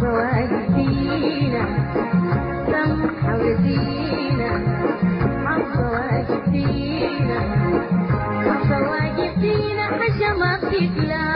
Go ahead. me llama Cicla.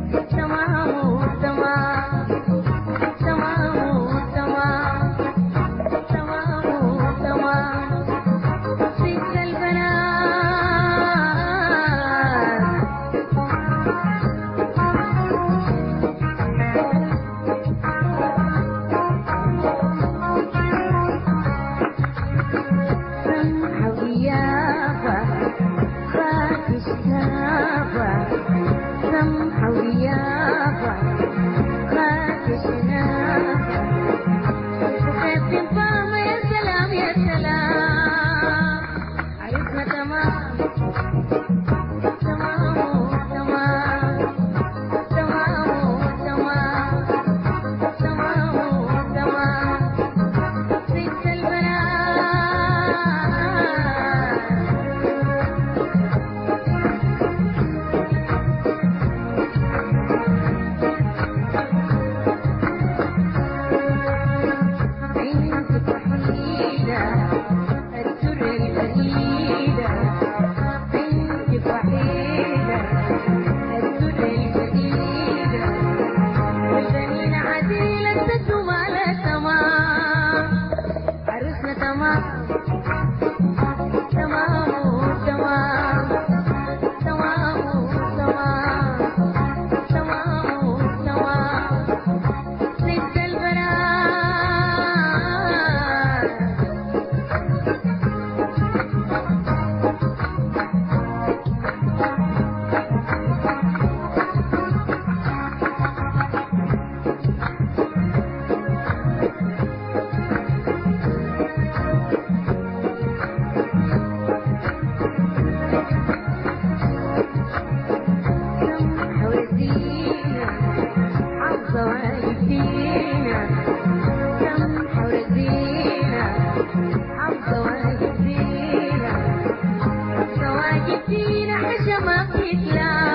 Somehow we are right. Krishna